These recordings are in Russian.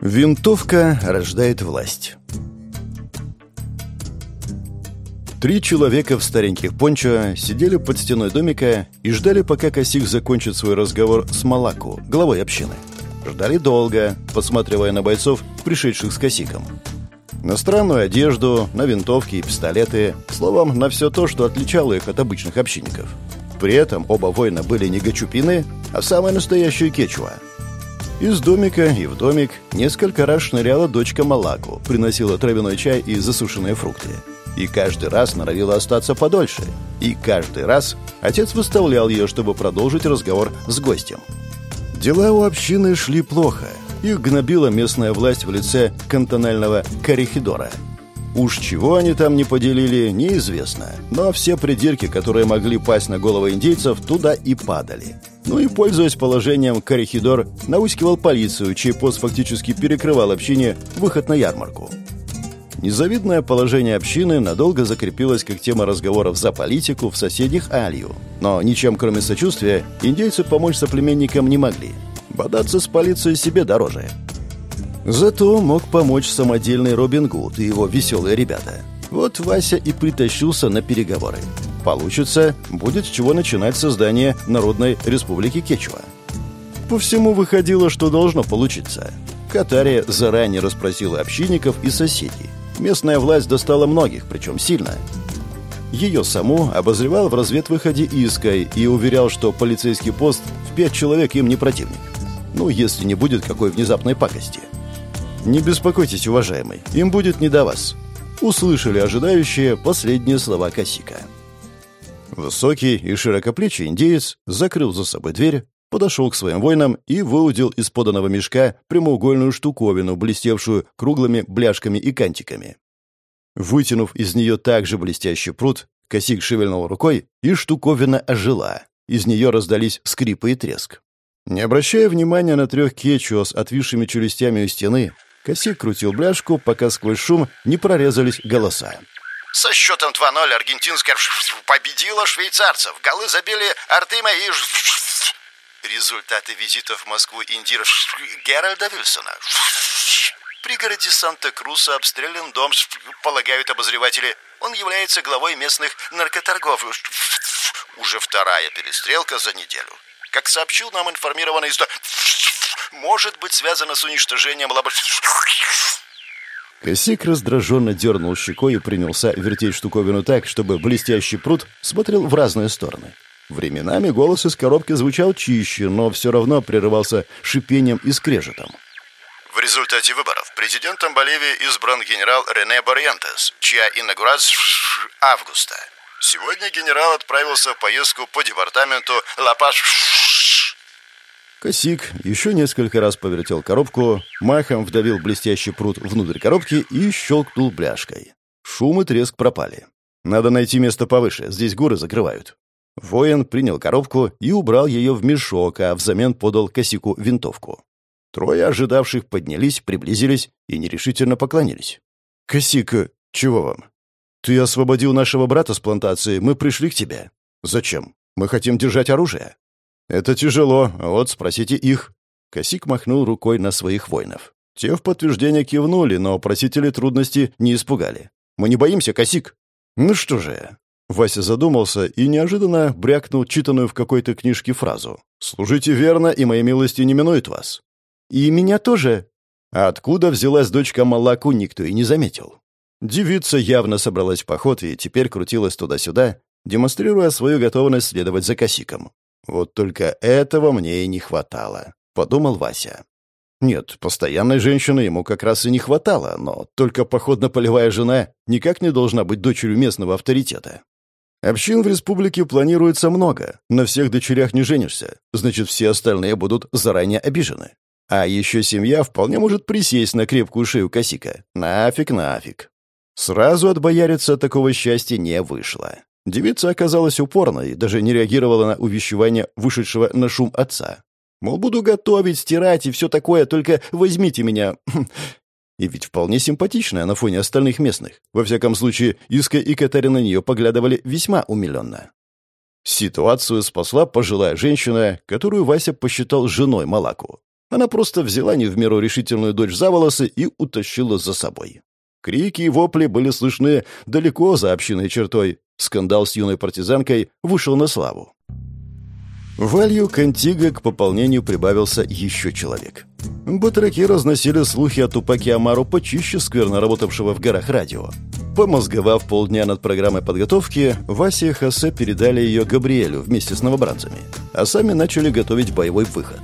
Винтовка рождает власть. Три человека в стареньких пончо сидели под стеной домика и ждали, пока Косик закончит свой разговор с Малаку, главой общины. Ждали долго, посматривая на бойцов, пришедших с Косиком. На странную одежду, на винтовки и пистолеты, словом, на все то, что отличало их от обычных общинников. При этом оба воина были не гачупины, а самые настоящие кечуа – из домика и в домик несколько раз шныряла дочка Малаку, приносила травяной чай и засушенные фрукты. И каждый раз норовила остаться подольше. И каждый раз отец выставлял ее, чтобы продолжить разговор с гостем. Дела у общины шли плохо. Их гнобила местная власть в лице кантонального корихидора. Уж чего они там не поделили, неизвестно. Но все придирки, которые могли пасть на головы индейцев, туда и падали. Ну и, пользуясь положением, Корихидор наускивал полицию, чей пост фактически перекрывал общине выход на ярмарку. Незавидное положение общины надолго закрепилось как тема разговоров за политику в соседних Алью. Но ничем, кроме сочувствия, индейцы помочь соплеменникам не могли. Бодаться с полицией себе дороже. Зато мог помочь самодельный Робин Гуд и его веселые ребята. Вот Вася и притащился на переговоры. Получится, будет с чего начинать создание Народной Республики Кечуа. По всему выходило, что должно получиться. Катария заранее расспросила общинников и соседей. Местная власть достала многих, причем сильно. Ее саму обозревал в разведвыходе Иской и уверял, что полицейский пост в пять человек им не противник. Ну, если не будет какой внезапной пакости. «Не беспокойтесь, уважаемый, им будет не до вас», — услышали ожидающие последние слова Косика. Высокий и широкоплечий индеец закрыл за собой дверь, подошел к своим воинам и выудил из поданного мешка прямоугольную штуковину, блестевшую круглыми бляшками и кантиками. Вытянув из нее также блестящий пруд, косик шевельнул рукой, и штуковина ожила. Из нее раздались скрипы и треск. Не обращая внимания на трех кечуа с отвисшими челюстями у стены, косик крутил бляшку, пока сквозь шум не прорезались голоса. Со счетом 2-0 аргентинская победила швейцарцев. Голы забили Артема и... Результаты визитов в Москву Индира Геральда Вильсона. В пригороде Санта-Круса обстрелян дом, полагают обозреватели. Он является главой местных наркоторгов. Уже вторая перестрелка за неделю. Как сообщил нам информированный историк, может быть связано с уничтожением лаборатории. Косик раздраженно дернул щекой и принялся вертеть штуковину так, чтобы блестящий пруд смотрел в разные стороны. Временами голос из коробки звучал чище, но все равно прерывался шипением и скрежетом. В результате выборов президентом Боливии избран генерал Рене Барьентес, чья инаугурация августа. Сегодня генерал отправился в поездку по департаменту Ла-Паш Косик еще несколько раз повертел коробку, махом вдавил блестящий пруд внутрь коробки и щелкнул бляшкой. Шум и треск пропали. Надо найти место повыше, здесь горы закрывают. Воин принял коробку и убрал ее в мешок, а взамен подал Косику винтовку. Трое ожидавших поднялись, приблизились и нерешительно поклонились. «Косик, чего вам?» «Ты освободил нашего брата с плантации, мы пришли к тебе». «Зачем? Мы хотим держать оружие». «Это тяжело, вот спросите их». Косик махнул рукой на своих воинов. Те в подтверждение кивнули, но просители трудности не испугали. «Мы не боимся, Косик!» «Ну что же...» Вася задумался и неожиданно брякнул читанную в какой-то книжке фразу. «Служите верно, и мои милости не минуют вас». «И меня тоже». А откуда взялась дочка Малаку, никто и не заметил. Девица явно собралась в поход и теперь крутилась туда-сюда, демонстрируя свою готовность следовать за косиком. Вот только этого мне и не хватало, подумал Вася. Нет, постоянной женщины ему как раз и не хватало, но только походно-полевая жена никак не должна быть дочерью местного авторитета. Общин в республике планируется много, на всех дочерях не женишься, значит, все остальные будут заранее обижены. А еще семья вполне может присесть на крепкую шею косика. Нафиг, нафиг. Сразу от такого счастья не вышло. Девица оказалась упорной даже не реагировала на увещевание вышедшего на шум отца. Мол, буду готовить, стирать и все такое, только возьмите меня. И ведь вполне симпатичная на фоне остальных местных. Во всяком случае, Иска и Катарина на нее поглядывали весьма умиленно. Ситуацию спасла пожилая женщина, которую Вася посчитал женой Малаку. Она просто взяла не в меру решительную дочь за волосы и утащила за собой. Крики и вопли были слышны далеко за общиной чертой. Скандал с юной партизанкой вышел на славу. В айлью Кантига к пополнению прибавился еще человек. Батраки разносили слухи о Тупаке Амару почище скверно работавшего в горах радио. Помозговав полдня над программой подготовки, Вася и Хосе передали ее Габриэлю вместе с новобранцами, а сами начали готовить боевой выход.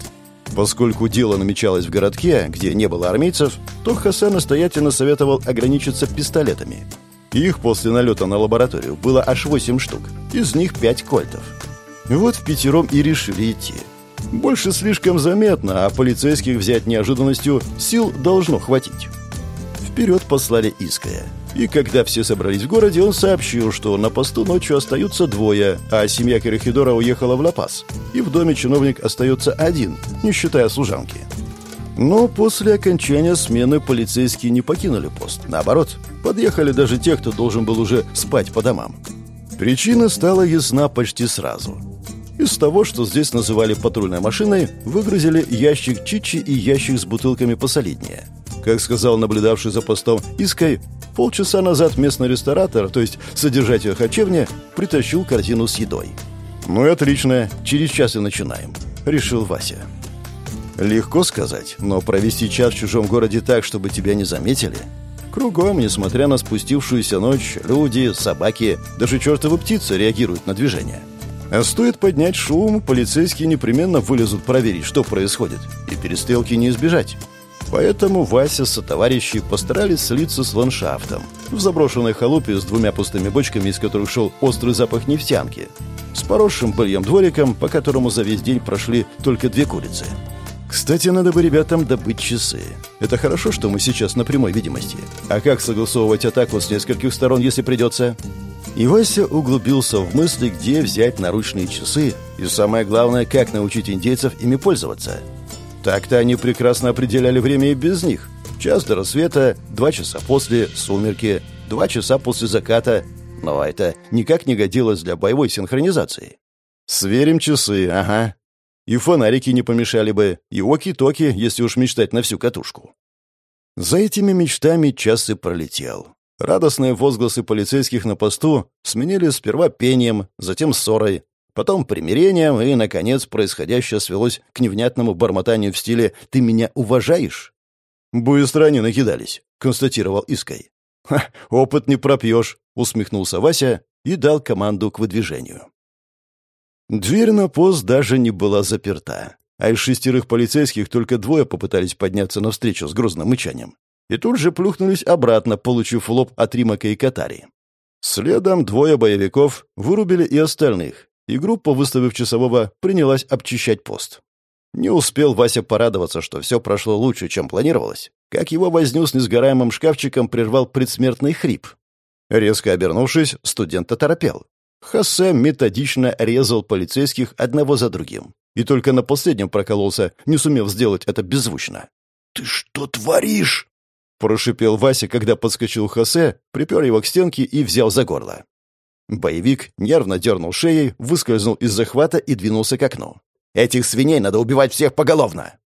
Поскольку дело намечалось в городке, где не было армейцев, то Хосе настоятельно советовал ограничиться пистолетами. Их после налета на лабораторию было аж 8 штук, из них 5 кольтов. Вот в пятером и решили идти. Больше слишком заметно, а полицейских взять неожиданностью сил должно хватить. Вперед послали Иская. И когда все собрались в городе, он сообщил, что на посту ночью остаются двое, а семья Корихидора уехала в Лапас. И в доме чиновник остается один, не считая служанки. Но после окончания смены полицейские не покинули пост. Наоборот, подъехали даже те, кто должен был уже спать по домам. Причина стала ясна почти сразу. Из того, что здесь называли патрульной машиной, выгрузили ящик чичи и ящик с бутылками посолиднее. Как сказал наблюдавший за постом Искай, полчаса назад местный ресторатор, то есть содержатель харчевни, притащил корзину с едой. «Ну и отлично, через час и начинаем», — решил Вася. Легко сказать, но провести час в чужом городе так, чтобы тебя не заметили. Кругом, несмотря на спустившуюся ночь, люди, собаки, даже чертовы птицы реагируют на движение. А стоит поднять шум, полицейские непременно вылезут проверить, что происходит, и перестрелки не избежать. Поэтому Вася со товарищей постарались слиться с ландшафтом. В заброшенной халупе с двумя пустыми бочками, из которых шел острый запах нефтянки. С поросшим быльем двориком, по которому за весь день прошли только две курицы. Кстати, надо бы ребятам добыть часы. Это хорошо, что мы сейчас на прямой видимости. А как согласовывать атаку с нескольких сторон, если придется? И Вася углубился в мысли, где взять наручные часы, и самое главное, как научить индейцев ими пользоваться. Так-то они прекрасно определяли время и без них. Час до рассвета, два часа после, сумерки, два часа после заката. Но это никак не годилось для боевой синхронизации. Сверим часы, ага. И фонарики не помешали бы, и оки-токи, если уж мечтать на всю катушку. За этими мечтами час и пролетел. Радостные возгласы полицейских на посту сменились сперва пением, затем ссорой, потом примирением, и, наконец, происходящее свелось к невнятному бормотанию в стиле «Ты меня уважаешь?» «Быстро они накидались», — констатировал Искай. «Ха, опыт не пропьешь», — усмехнулся Вася и дал команду к выдвижению. Дверь на пост даже не была заперта, а из шестерых полицейских только двое попытались подняться навстречу с грозным мычанием и тут же плюхнулись обратно, получив лоб от Римака и Катари. Следом двое боевиков вырубили и остальных, и группа, выставив часового, принялась обчищать пост. Не успел Вася порадоваться, что все прошло лучше, чем планировалось, как его возню с несгораемым шкафчиком прервал предсмертный хрип. Резко обернувшись, студент оторопел. Хосе методично резал полицейских одного за другим. И только на последнем прокололся, не сумев сделать это беззвучно. «Ты что творишь?» Прошипел Вася, когда подскочил Хосе, припер его к стенке и взял за горло. Боевик нервно дернул шеей, выскользнул из захвата и двинулся к окну. «Этих свиней надо убивать всех поголовно!»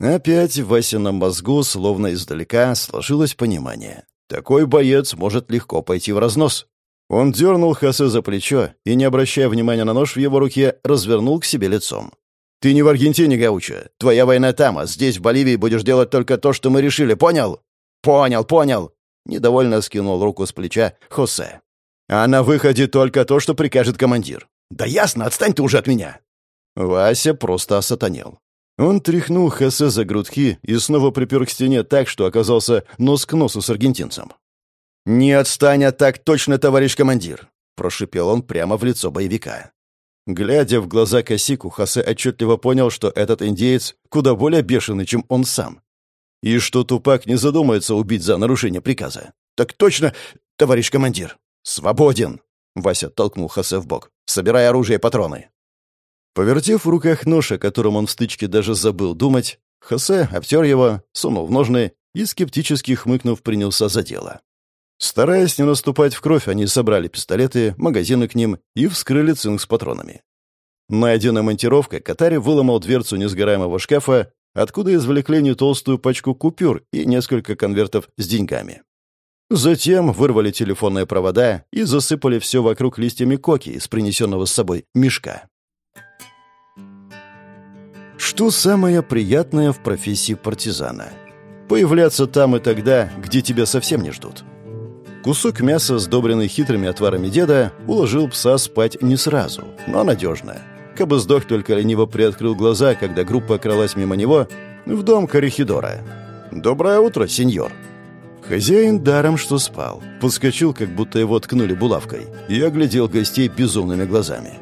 Опять в Васином мозгу, словно издалека, сложилось понимание. Такой боец может легко пойти в разнос. Он дернул Хосе за плечо и, не обращая внимания на нож в его руке, развернул к себе лицом. «Ты не в Аргентине, Гаучо. Твоя война там, а здесь, в Боливии, будешь делать только то, что мы решили, понял?» «Понял, понял!» — недовольно скинул руку с плеча Хосе. «А на выходе только то, что прикажет командир». «Да ясно, отстань ты уже от меня!» Вася просто осатанел. Он тряхнул Хосе за грудки и снова припер к стене так, что оказался нос к носу с аргентинцем. «Не отстань, а так точно, товарищ командир!» — прошипел он прямо в лицо боевика. Глядя в глаза Косику, Хосе отчетливо понял, что этот индеец куда более бешеный, чем он сам, и что Тупак не задумается убить за нарушение приказа. «Так точно, товарищ командир!» «Свободен!» — Вася толкнул Хосе в бок. «Собирай оружие и патроны!» Повертев в руках нож, о котором он в стычке даже забыл думать, Хосе обтер его, сунул в ножны и, скептически хмыкнув, принялся за дело. Стараясь не наступать в кровь, они собрали пистолеты, магазины к ним и вскрыли цинк с патронами. Найденная монтировка, Катари выломал дверцу несгораемого шкафа откуда извлекли не толстую пачку купюр и несколько конвертов с деньгами. Затем вырвали телефонные провода и засыпали все вокруг листьями коки из принесенного с собой мешка. Что самое приятное в профессии партизана? Появляться там и тогда, где тебя совсем не ждут. Кусок мяса, сдобренный хитрыми отварами деда, уложил пса спать не сразу, но надежно. Кабы сдох только лениво приоткрыл глаза, когда группа кралась мимо него в дом Корихидора. «Доброе утро, сеньор!» Хозяин даром что спал. Подскочил, как будто его ткнули булавкой, и оглядел гостей безумными глазами.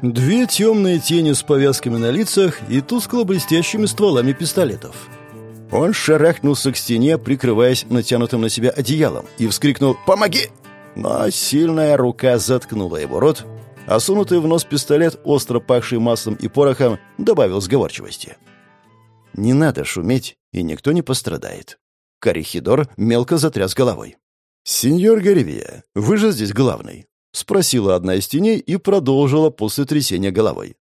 Две темные тени с повязками на лицах и тускло-блестящими стволами пистолетов. Он шарахнулся к стене, прикрываясь натянутым на себя одеялом, и вскрикнул «Помоги!». Но сильная рука заткнула его рот, а сунутый в нос пистолет, остро пахший маслом и порохом, добавил сговорчивости. «Не надо шуметь, и никто не пострадает. Корихидор мелко затряс головой. «Сеньор Гаревия, вы же здесь главный?» — спросила одна из теней и продолжила после трясения головой.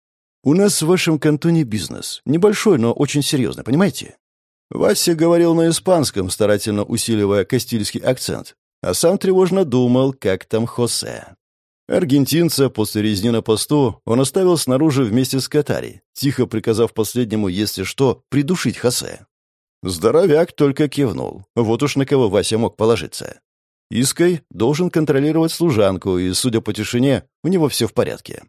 «У нас в вашем кантоне бизнес. Небольшой, но очень серьезный, понимаете?» Вася говорил на испанском, старательно усиливая кастильский акцент, а сам тревожно думал, как там Хосе. Аргентинца после резни на посту он оставил снаружи вместе с Катари, тихо приказав последнему, если что, придушить Хосе. Здоровяк только кивнул. Вот уж на кого Вася мог положиться. Иской должен контролировать служанку, и, судя по тишине, у него все в порядке.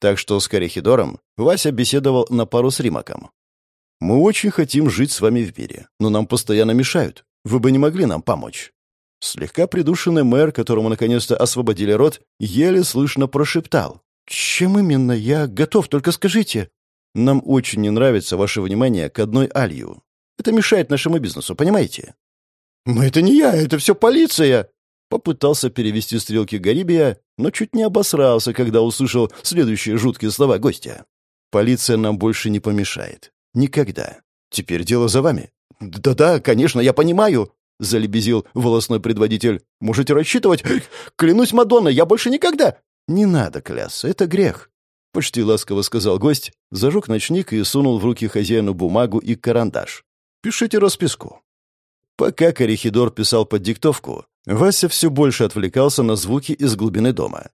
Так что с Корихидором Вася беседовал на пару с Римаком. «Мы очень хотим жить с вами в мире, но нам постоянно мешают. Вы бы не могли нам помочь». Слегка придушенный мэр, которому наконец-то освободили рот, еле слышно прошептал. «Чем именно? Я готов, только скажите». «Нам очень не нравится ваше внимание к одной Алью. Это мешает нашему бизнесу, понимаете?» «Но это не я, это все полиция!» Попытался перевести стрелки Гарибия, но чуть не обосрался, когда услышал следующие жуткие слова гостя. «Полиция нам больше не помешает. Никогда. Теперь дело за вами». «Да-да, конечно, я понимаю», — залебезил волосной предводитель. «Можете рассчитывать? Клянусь Мадонной, я больше никогда...» «Не надо клясться, это грех», — почти ласково сказал гость, зажег ночник и сунул в руки хозяину бумагу и карандаш. Пишите расписку». Пока Корихидор писал под диктовку, Вася все больше отвлекался на звуки из глубины дома.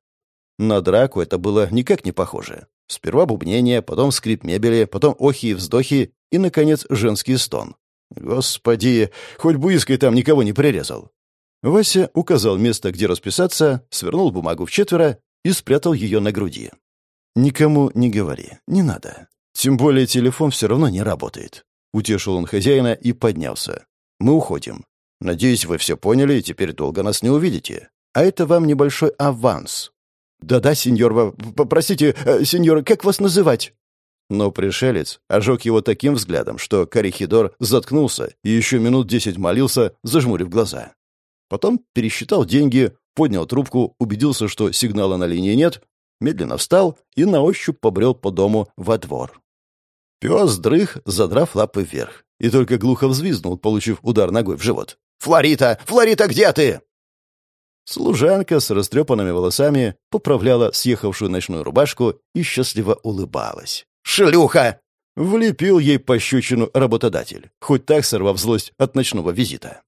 На драку это было никак не похоже. Сперва бубнение, потом скрип мебели, потом охи и вздохи и, наконец, женский стон. «Господи, хоть бы иской там никого не прирезал!» Вася указал место, где расписаться, свернул бумагу в четверо и спрятал ее на груди. «Никому не говори, не надо. Тем более телефон все равно не работает. Утешил он хозяина и поднялся. «Мы уходим. Надеюсь, вы все поняли и теперь долго нас не увидите. А это вам небольшой аванс». «Да-да, сеньор, попросите, э, сеньор, как вас называть?» Но пришелец ожег его таким взглядом, что Корихидор заткнулся и еще минут десять молился, зажмурив глаза. Потом пересчитал деньги, поднял трубку, убедился, что сигнала на линии нет, медленно встал и на ощупь побрел по дому во двор. Пес дрых, задрав лапы вверх, и только глухо взвизгнул, получив удар ногой в живот. «Флорита! Флорита, где ты?» Служанка с растрепанными волосами поправляла съехавшую ночную рубашку и счастливо улыбалась. «Шлюха!» — влепил ей пощечину работодатель, хоть так сорвав злость от ночного визита.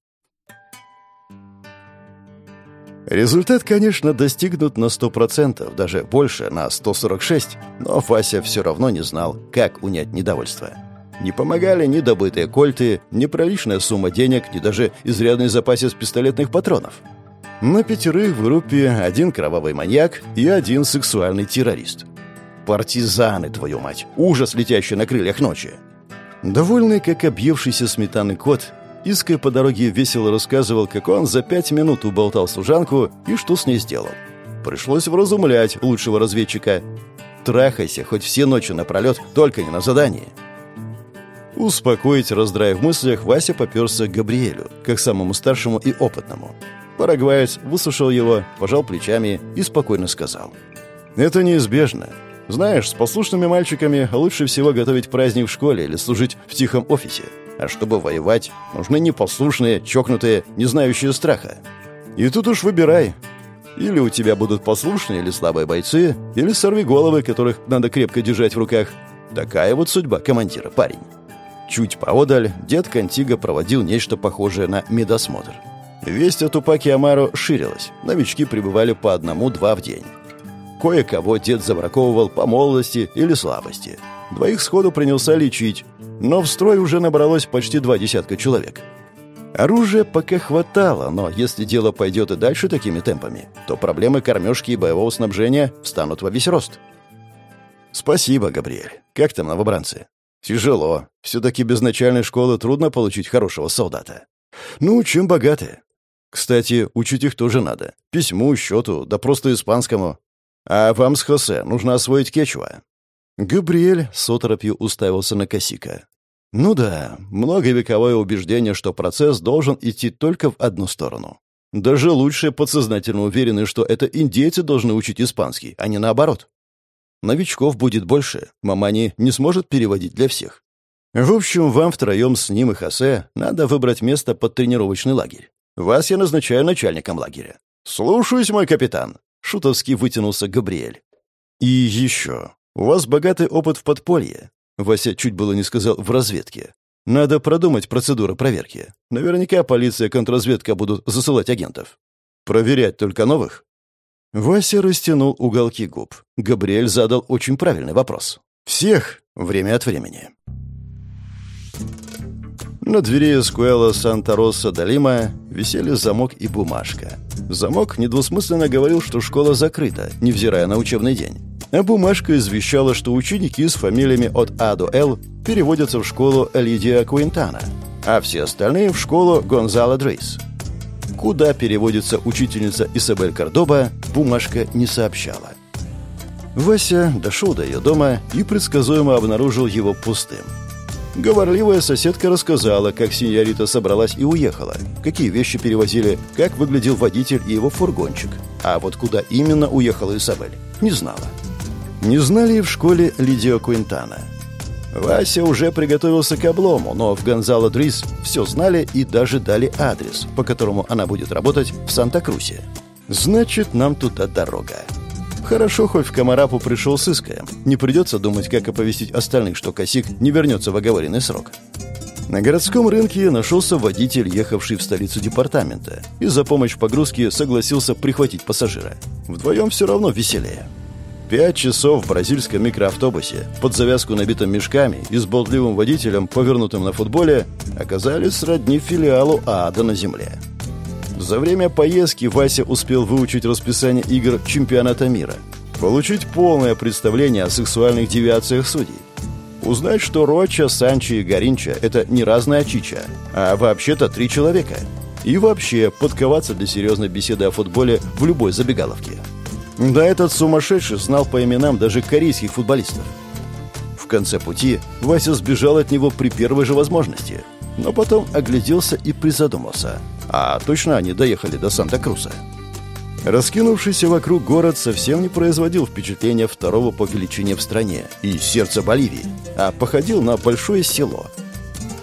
Результат, конечно, достигнут на 100%, даже больше, на 146, но Фася все равно не знал, как унять недовольство. Не помогали ни добытые кольты, ни проличная сумма денег, ни даже изрядный запасец пистолетных патронов. На пятерых в группе один кровавый маньяк и один сексуальный террорист. Партизаны, твою мать! Ужас, летящий на крыльях ночи! Довольный, как объевшийся сметаны кот, Иской по дороге весело рассказывал, как он за пять минут уболтал служанку и что с ней сделал. Пришлось вразумлять лучшего разведчика. «Трахайся хоть все ночи напролет, только не на задании». Успокоить раздрай в мыслях, Вася поперся к Габриэлю, как самому старшему и опытному. Парагваец высушил его, пожал плечами и спокойно сказал. «Это неизбежно. Знаешь, с послушными мальчиками лучше всего готовить праздник в школе или служить в тихом офисе. А чтобы воевать, нужны непослушные, чокнутые, не знающие страха. И тут уж выбирай. Или у тебя будут послушные или слабые бойцы, или сорвиголовы, которых надо крепко держать в руках. Такая вот судьба командира, парень. Чуть поодаль дед Кантига проводил нечто похожее на медосмотр. Весть о Тупаке Амаро ширилась. Новички прибывали по одному-два в день. Кое-кого дед забраковывал по молодости или слабости. Двоих сходу принялся лечить, но в строй уже набралось почти два десятка человек. Оружия пока хватало, но если дело пойдет и дальше такими темпами, то проблемы кормежки и боевого снабжения встанут во весь рост. «Спасибо, Габриэль. Как там новобранцы?» «Тяжело. Все-таки без начальной школы трудно получить хорошего солдата. Ну, чем богаты. Кстати, учить их тоже надо. Письму, счету, да просто испанскому. А вам с Хосе нужно освоить кечуа». Габриэль с оторопью уставился на Косика. Ну да, многовековое убеждение, что процесс должен идти только в одну сторону. Даже лучшие подсознательно уверены, что это индейцы должны учить испанский, а не наоборот. Новичков будет больше, Мамани не сможет переводить для всех. В общем, вам втроем с ним и Хосе надо выбрать место под тренировочный лагерь. Вас я назначаю начальником лагеря. «Слушаюсь, мой капитан!» — шутовски вытянулся Габриэль. «И еще. У вас богатый опыт в подполье. Вася чуть было не сказал «в разведке». Надо продумать процедуру проверки. Наверняка полиция и контрразведка будут засылать агентов. Проверять только новых? Вася растянул уголки губ. Габриэль задал очень правильный вопрос. Всех время от времени. На двери Эскуэла Санта-Роса Далима висели замок и бумажка. Замок недвусмысленно говорил, что школа закрыта, невзирая на учебный день а бумажка извещала, что ученики с фамилиями от А до Л переводятся в школу Лидия Куинтана, а все остальные в школу Гонзало Дрейс. Куда переводится учительница Исабель Кордоба, бумажка не сообщала. Вася дошел до ее дома и предсказуемо обнаружил его пустым. Говорливая соседка рассказала, как синьорита собралась и уехала, какие вещи перевозили, как выглядел водитель и его фургончик. А вот куда именно уехала Исабель, не знала. Не знали и в школе Лидио Куинтана. Вася уже приготовился к облому, но в Гонзало Дрис все знали и даже дали адрес, по которому она будет работать в Санта-Крусе. Значит, нам туда дорога. Хорошо, хоть в Комарапу пришел с искаем. Не придется думать, как оповестить остальных, что Косик не вернется в оговоренный срок. На городском рынке нашелся водитель, ехавший в столицу департамента, и за помощь в погрузке согласился прихватить пассажира. Вдвоем все равно веселее. Пять часов в бразильском микроавтобусе, под завязку набитым мешками и с болтливым водителем, повернутым на футболе, оказались сродни филиалу ада на земле. За время поездки Вася успел выучить расписание игр чемпионата мира, получить полное представление о сексуальных девиациях судей, узнать, что Роча, Санчи и Горинча — это не разная чича, а вообще-то три человека, и вообще подковаться для серьезной беседы о футболе в любой забегаловке. Да этот сумасшедший знал по именам даже корейских футболистов. В конце пути Вася сбежал от него при первой же возможности, но потом огляделся и призадумался. А точно они доехали до Санта-Круса. Раскинувшийся вокруг город совсем не производил впечатления второго по величине в стране и сердца Боливии, а походил на большое село.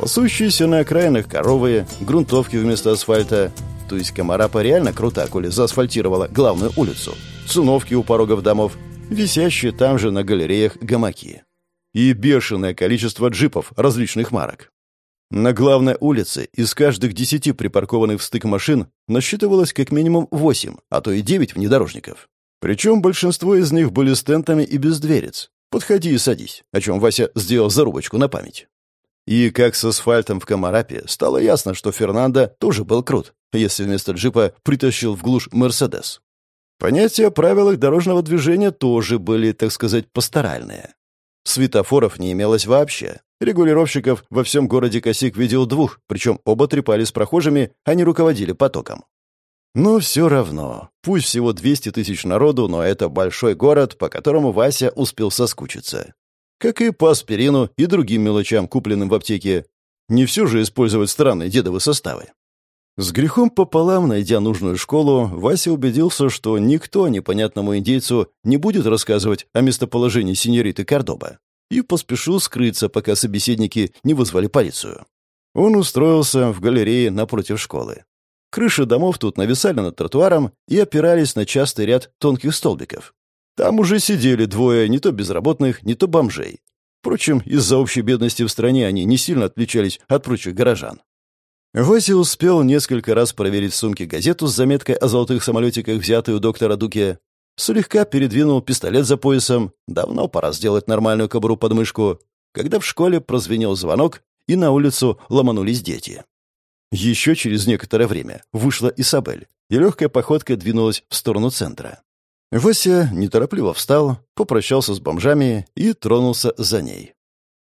Пасущиеся на окраинах коровы, грунтовки вместо асфальта, то есть Комарапа реально крута, коли заасфальтировала главную улицу – циновки у порогов домов, висящие там же на галереях гамаки. И бешеное количество джипов различных марок. На главной улице из каждых десяти припаркованных в стык машин насчитывалось как минимум восемь, а то и девять внедорожников. Причем большинство из них были с тентами и без дверец. Подходи и садись, о чем Вася сделал зарубочку на память. И как с асфальтом в Камарапе, стало ясно, что Фернандо тоже был крут, если вместо джипа притащил в глушь Мерседес. Понятия о правилах дорожного движения тоже были, так сказать, пасторальные. Светофоров не имелось вообще. Регулировщиков во всем городе Косик видел двух, причем оба трепали с прохожими, они руководили потоком. Но все равно, пусть всего 200 тысяч народу, но это большой город, по которому Вася успел соскучиться. Как и по аспирину и другим мелочам, купленным в аптеке. Не все же использовать странные дедовы составы. С грехом пополам, найдя нужную школу, Вася убедился, что никто непонятному индейцу не будет рассказывать о местоположении синьориты Кордоба, и поспешил скрыться, пока собеседники не вызвали полицию. Он устроился в галерее напротив школы. Крыши домов тут нависали над тротуаром и опирались на частый ряд тонких столбиков. Там уже сидели двое не то безработных, не то бомжей. Впрочем, из-за общей бедности в стране они не сильно отличались от прочих горожан. Вася успел несколько раз проверить в сумке газету с заметкой о золотых самолетиках, взятой у доктора Дуке. Слегка передвинул пистолет за поясом. Давно пора сделать нормальную кобуру под мышку. Когда в школе прозвенел звонок, и на улицу ломанулись дети. Еще через некоторое время вышла Исабель, и легкая походка двинулась в сторону центра. Вася неторопливо встал, попрощался с бомжами и тронулся за ней.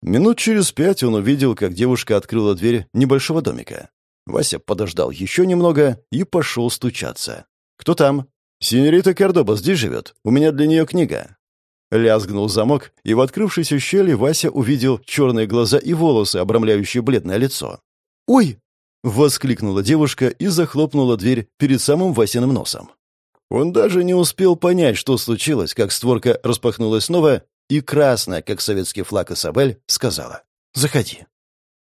Минут через пять он увидел, как девушка открыла дверь небольшого домика. Вася подождал еще немного и пошел стучаться. «Кто там?» «Синьорита Кордоба здесь живет. У меня для нее книга». Лязгнул замок, и в открывшейся щели Вася увидел черные глаза и волосы, обрамляющие бледное лицо. «Ой!» — воскликнула девушка и захлопнула дверь перед самым Васиным носом. Он даже не успел понять, что случилось, как створка распахнулась снова, и красная, как советский флаг Исабель, сказала «Заходи».